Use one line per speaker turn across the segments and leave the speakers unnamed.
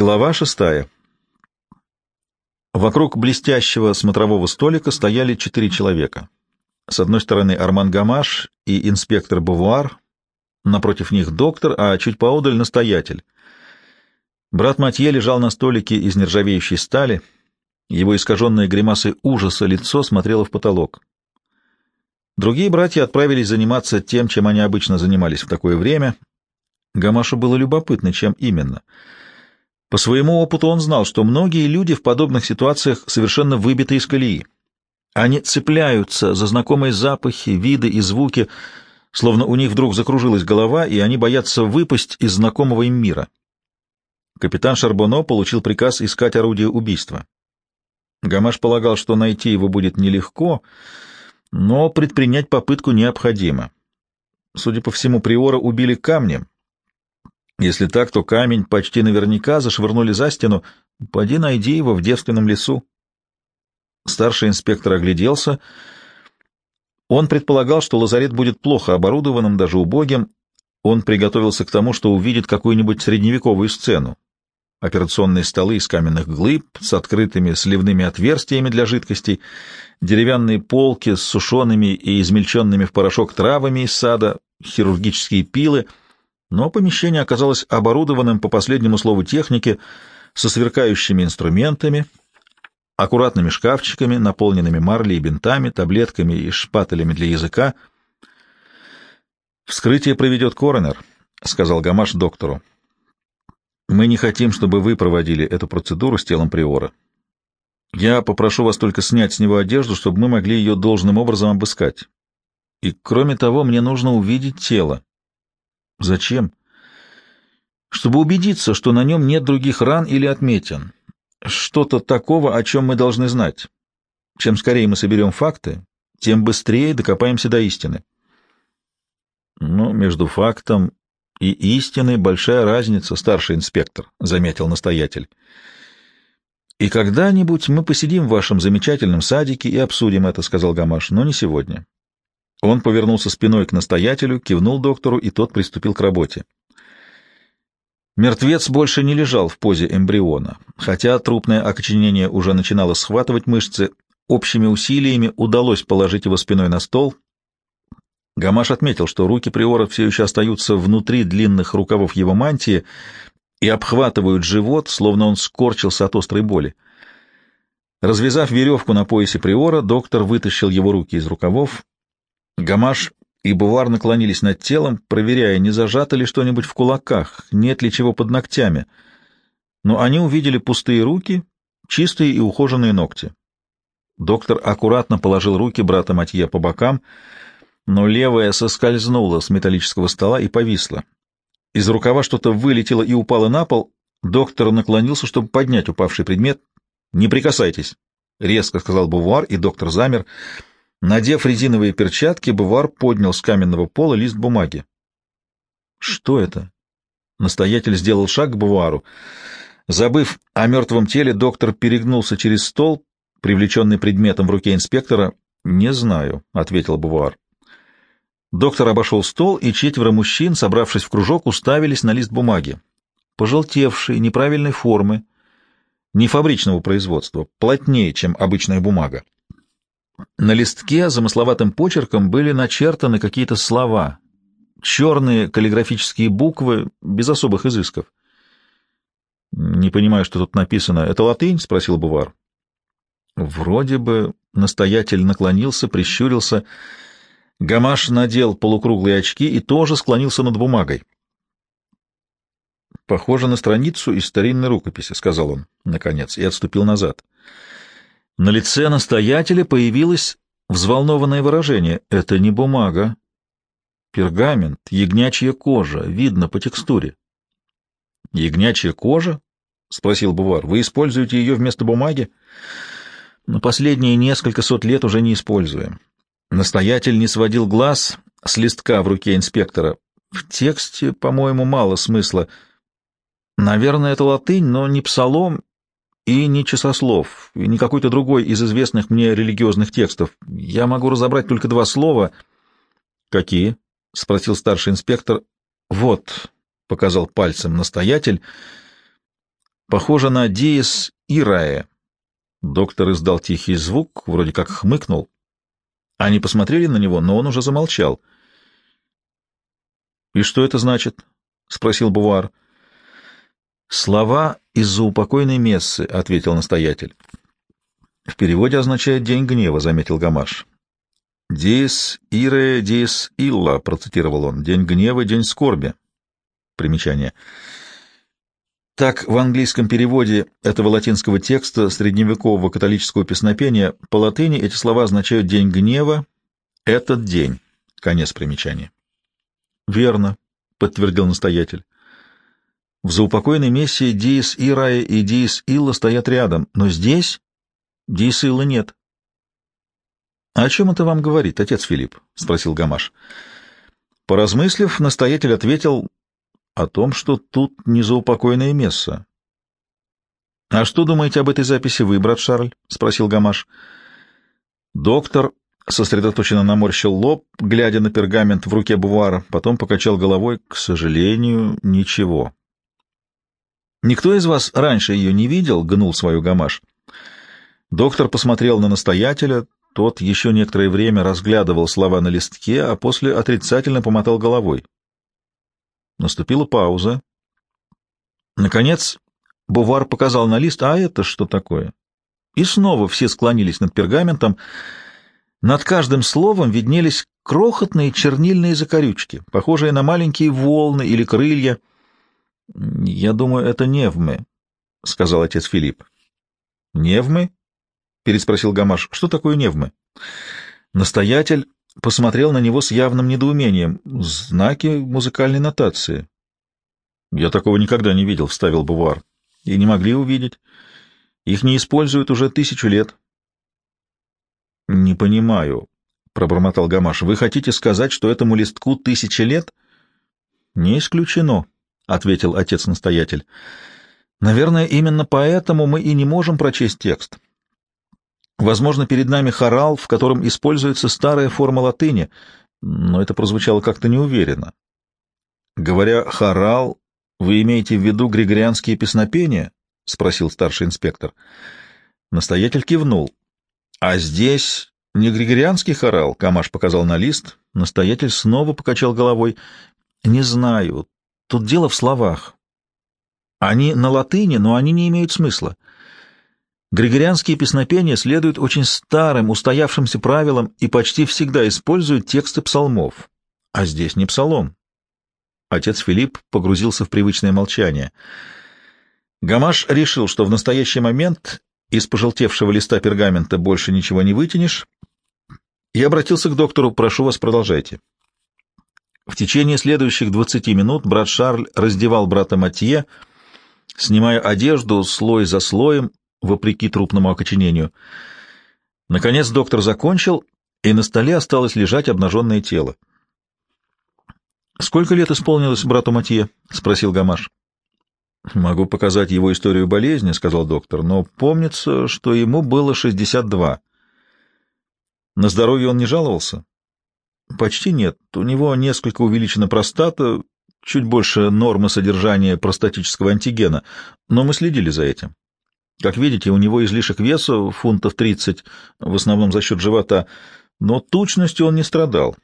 Глава шестая. Вокруг блестящего смотрового столика стояли четыре человека. С одной стороны Арман Гамаш и инспектор Бавуар, напротив них доктор, а чуть поодаль — настоятель. Брат Матье лежал на столике из нержавеющей стали, его искаженное гримасой ужаса лицо смотрело в потолок. Другие братья отправились заниматься тем, чем они обычно занимались в такое время. Гамашу было любопытно, чем именно — по своему опыту он знал, что многие люди в подобных ситуациях совершенно выбиты из колеи. Они цепляются за знакомые запахи, виды и звуки, словно у них вдруг закружилась голова, и они боятся выпасть из знакомого им мира. Капитан Шарбоно получил приказ искать орудие убийства. Гамаш полагал, что найти его будет нелегко, но предпринять попытку необходимо. Судя по всему, Приора убили камнем, если так, то камень почти наверняка зашвырнули за стену. Поди найди его в девственном лесу. Старший инспектор огляделся. Он предполагал, что лазарет будет плохо оборудованным, даже убогим. Он приготовился к тому, что увидит какую-нибудь средневековую сцену. Операционные столы из каменных глыб с открытыми сливными отверстиями для жидкостей, деревянные полки с сушеными и измельченными в порошок травами из сада, хирургические пилы — но помещение оказалось оборудованным по последнему слову техники со сверкающими инструментами, аккуратными шкафчиками, наполненными марлей бинтами, таблетками и шпателями для языка. «Вскрытие проведет коронер», — сказал Гамаш доктору. «Мы не хотим, чтобы вы проводили эту процедуру с телом Приора. Я попрошу вас только снять с него одежду, чтобы мы могли ее должным образом обыскать. И, кроме того, мне нужно увидеть тело. Зачем? Чтобы убедиться, что на нем нет других ран или отметин. Что-то такого, о чем мы должны знать. Чем скорее мы соберем факты, тем быстрее докопаемся до истины. Но между фактом и истиной большая разница, старший инспектор, — заметил настоятель. И когда-нибудь мы посидим в вашем замечательном садике и обсудим это, — сказал Гамаш, — но не сегодня. Он повернулся спиной к настоятелю, кивнул доктору, и тот приступил к работе. Мертвец больше не лежал в позе эмбриона. Хотя трупное окоченение уже начинало схватывать мышцы, общими усилиями удалось положить его спиной на стол. Гамаш отметил, что руки приора все еще остаются внутри длинных рукавов его мантии и обхватывают живот, словно он скорчился от острой боли. Развязав веревку на поясе приора, доктор вытащил его руки из рукавов Гамаш и Бувар наклонились над телом, проверяя, не зажато ли что-нибудь в кулаках, нет ли чего под ногтями. Но они увидели пустые руки, чистые и ухоженные ногти. Доктор аккуратно положил руки брата Матье по бокам, но левая соскользнула с металлического стола и повисла. Из рукава что-то вылетело и упало на пол. Доктор наклонился, чтобы поднять упавший предмет. «Не прикасайтесь», — резко сказал Бувар, и доктор замер. Надев резиновые перчатки, Бувар поднял с каменного пола лист бумаги. «Что это?» Настоятель сделал шаг к Бувару. Забыв о мертвом теле, доктор перегнулся через стол, привлеченный предметом в руке инспектора. «Не знаю», — ответил Бувар. Доктор обошел стол, и четверо мужчин, собравшись в кружок, уставились на лист бумаги. Пожелтевший, неправильной формы, не фабричного производства, плотнее, чем обычная бумага. На листке замысловатым почерком были начертаны какие-то слова, черные каллиграфические буквы, без особых изысков. — Не понимаю, что тут написано. — Это латынь? — спросил Бувар. Вроде бы настоятель наклонился, прищурился. Гамаш надел полукруглые очки и тоже склонился над бумагой. — Похоже на страницу из старинной рукописи, — сказал он, наконец, и отступил назад. — на лице настоятеля появилось взволнованное выражение. Это не бумага. Пергамент, ягнячья кожа, видно по текстуре. Ягнячья кожа? — спросил Бувар. — Вы используете ее вместо бумаги? — На последние несколько сот лет уже не используем. Настоятель не сводил глаз с листка в руке инспектора. В тексте, по-моему, мало смысла. Наверное, это латынь, но не псалом и не часослов, и не какой-то другой из известных мне религиозных текстов. Я могу разобрать только два слова. — Какие? — спросил старший инспектор. — Вот, — показал пальцем настоятель. Похоже на диес ирае. Доктор издал тихий звук, вроде как хмыкнул. Они посмотрели на него, но он уже замолчал. — И что это значит? — спросил Бувар. — Слова из заупокойной мессы, — ответил настоятель. — В переводе означает «день гнева», — заметил Гамаш. «Диес ире диес илла», — процитировал он, — «день гнева, день скорби». Примечание. Так в английском переводе этого латинского текста средневекового католического песнопения по латыни эти слова означают «день гнева», «этот день». Конец примечания. «Верно», — подтвердил настоятель. В заупокойной мессе Диис Ирая и Диис Илла стоят рядом, но здесь Диис Илла нет. — о чем это вам говорит, отец Филипп? — спросил Гамаш. Поразмыслив, настоятель ответил о том, что тут не заупокойное место. — А что думаете об этой записи вы, брат Шарль? — спросил Гамаш. Доктор сосредоточенно наморщил лоб, глядя на пергамент в руке Бувара, потом покачал головой. К сожалению, ничего. «Никто из вас раньше ее не видел?» — гнул свою гамаш. Доктор посмотрел на настоятеля, тот еще некоторое время разглядывал слова на листке, а после отрицательно помотал головой. Наступила пауза. Наконец, Бувар показал на лист, а это что такое? И снова все склонились над пергаментом, — над каждым словом виднелись крохотные чернильные закорючки, похожие на маленькие волны или крылья. — Я думаю, это невмы, — сказал отец Филипп. — Невмы? — переспросил Гамаш. — Что такое невмы? Настоятель посмотрел на него с явным недоумением. — Знаки музыкальной нотации. — Я такого никогда не видел, — вставил Бувар. — И не могли увидеть. Их не используют уже тысячу лет. — не понимаю, пробормотал Гамаш. Вы хотите сказать, что этому листку тысячи лет? Не исключено, ответил отец-настоятель. Наверное, именно поэтому мы и не можем прочесть текст. Возможно, перед нами хорал, в котором используется старая форма латыни, но это прозвучало как-то неуверенно. Говоря «хорал», вы имеете в виду григорианские песнопения? — спросил старший инспектор. Настоятель кивнул. А здесь не григорианский хорал, Камаш показал на лист. Настоятель снова покачал головой. Не знаю. Тут дело в словах. Они на латыни, но они не имеют смысла. Григорианские песнопения следуют очень старым, устоявшимся правилам и почти всегда используют тексты псалмов. А здесь не псалом. Отец Филипп погрузился в привычное молчание. Гамаш решил, что в настоящий момент из пожелтевшего листа пергамента больше ничего не вытянешь, и обратился к доктору, прошу вас, продолжайте. В течение следующих двадцати минут брат Шарль раздевал брата Матье, снимая одежду слой за слоем, вопреки трупному окоченению. Наконец доктор закончил, и на столе осталось лежать обнаженное тело. «Сколько лет исполнилось брату Матье?» — спросил Гамаш. «Могу показать его историю болезни», — сказал доктор, — «но помнится, что ему было 62. На здоровье он не жаловался?» «Почти нет. У него несколько увеличена простата, чуть больше нормы содержания простатического антигена, но мы следили за этим. Как видите, у него излишек веса, фунтов 30, в основном за счет живота, но тучностью он не страдал,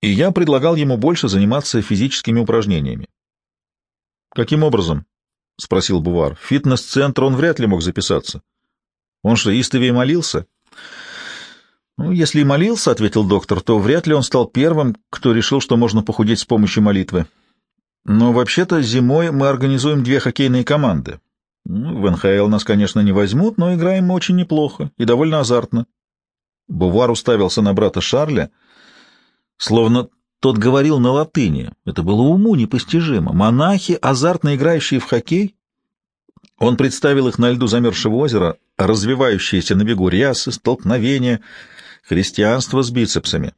и я предлагал ему больше заниматься физическими упражнениями. «Каким образом?» — спросил Бувар. — В фитнес-центр он вряд ли мог записаться. Он что, истовее молился? — Ну, если и молился, — ответил доктор, — то вряд ли он стал первым, кто решил, что можно похудеть с помощью молитвы. Но вообще-то зимой мы организуем две хоккейные команды. Ну, в НХЛ нас, конечно, не возьмут, но играем мы очень неплохо и довольно азартно. Бувар уставился на брата Шарля, словно тот говорил на латыни. Это было уму непостижимо. Монахи, азартно играющие в хоккей? Он представил их на льду замерзшего озера, развивающиеся на бегу рясы, столкновения, христианство с бицепсами.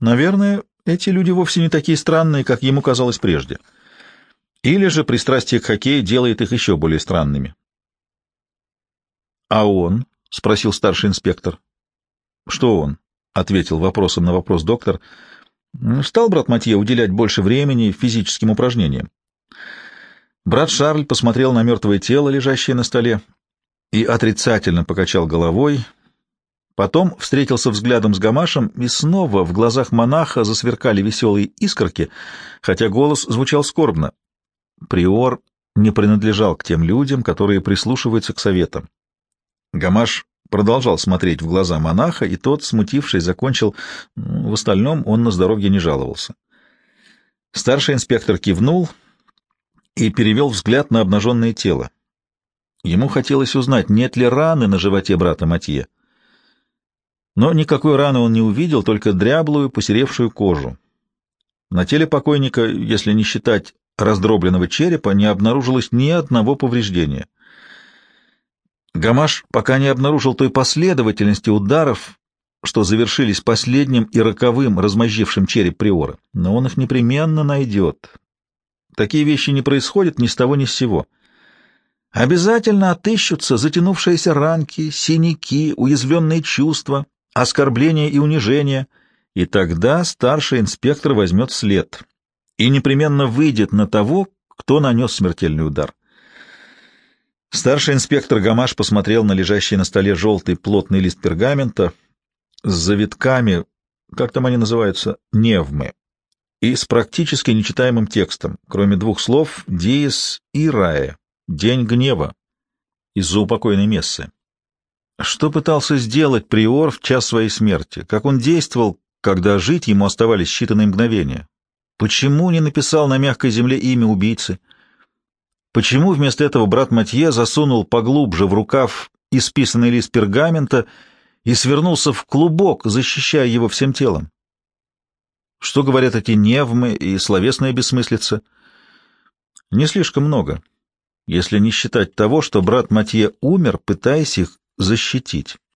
Наверное, эти люди вовсе не такие странные, как ему казалось прежде. Или же пристрастие к хоккею делает их еще более странными. — А он? — спросил старший инспектор. — Что он? — ответил вопросом на вопрос доктор. Стал брат Матье уделять больше времени физическим упражнениям. Брат Шарль посмотрел на мертвое тело, лежащее на столе, и отрицательно покачал головой. Потом встретился взглядом с Гамашем, и снова в глазах монаха засверкали веселые искорки, хотя голос звучал скорбно. Приор не принадлежал к тем людям, которые прислушиваются к советам. Гамаш продолжал смотреть в глаза монаха, и тот, смутившись, закончил. В остальном он на здоровье не жаловался. Старший инспектор кивнул и перевел взгляд на обнаженное тело. Ему хотелось узнать, нет ли раны на животе брата Матье. Но никакой раны он не увидел, только дряблую, посеревшую кожу. На теле покойника, если не считать раздробленного черепа, не обнаружилось ни одного повреждения. Гамаш пока не обнаружил той последовательности ударов, что завершились последним и роковым, размозжившим череп приора, но он их непременно найдет. Такие вещи не происходят ни с того ни с сего. Обязательно отыщутся затянувшиеся ранки, синяки, уязвленные чувства, оскорбления и унижения, и тогда старший инспектор возьмет след и непременно выйдет на того, кто нанес смертельный удар. Старший инспектор Гамаш посмотрел на лежащий на столе желтый плотный лист пергамента с завитками, как там они называются, невмы, и с практически нечитаемым текстом, кроме двух слов «диес» и «рае» — «день гнева» из-за упокойной мессы. Что пытался сделать приор в час своей смерти? Как он действовал, когда жить ему оставались считанные мгновения? Почему не написал на мягкой земле имя убийцы? Почему вместо этого брат Матье засунул поглубже в рукав исписанный лист пергамента и свернулся в клубок, защищая его всем телом? Что говорят эти невмы и словесная бессмыслица? Не слишком много, если не считать того, что брат Матье умер, пытаясь их защитить.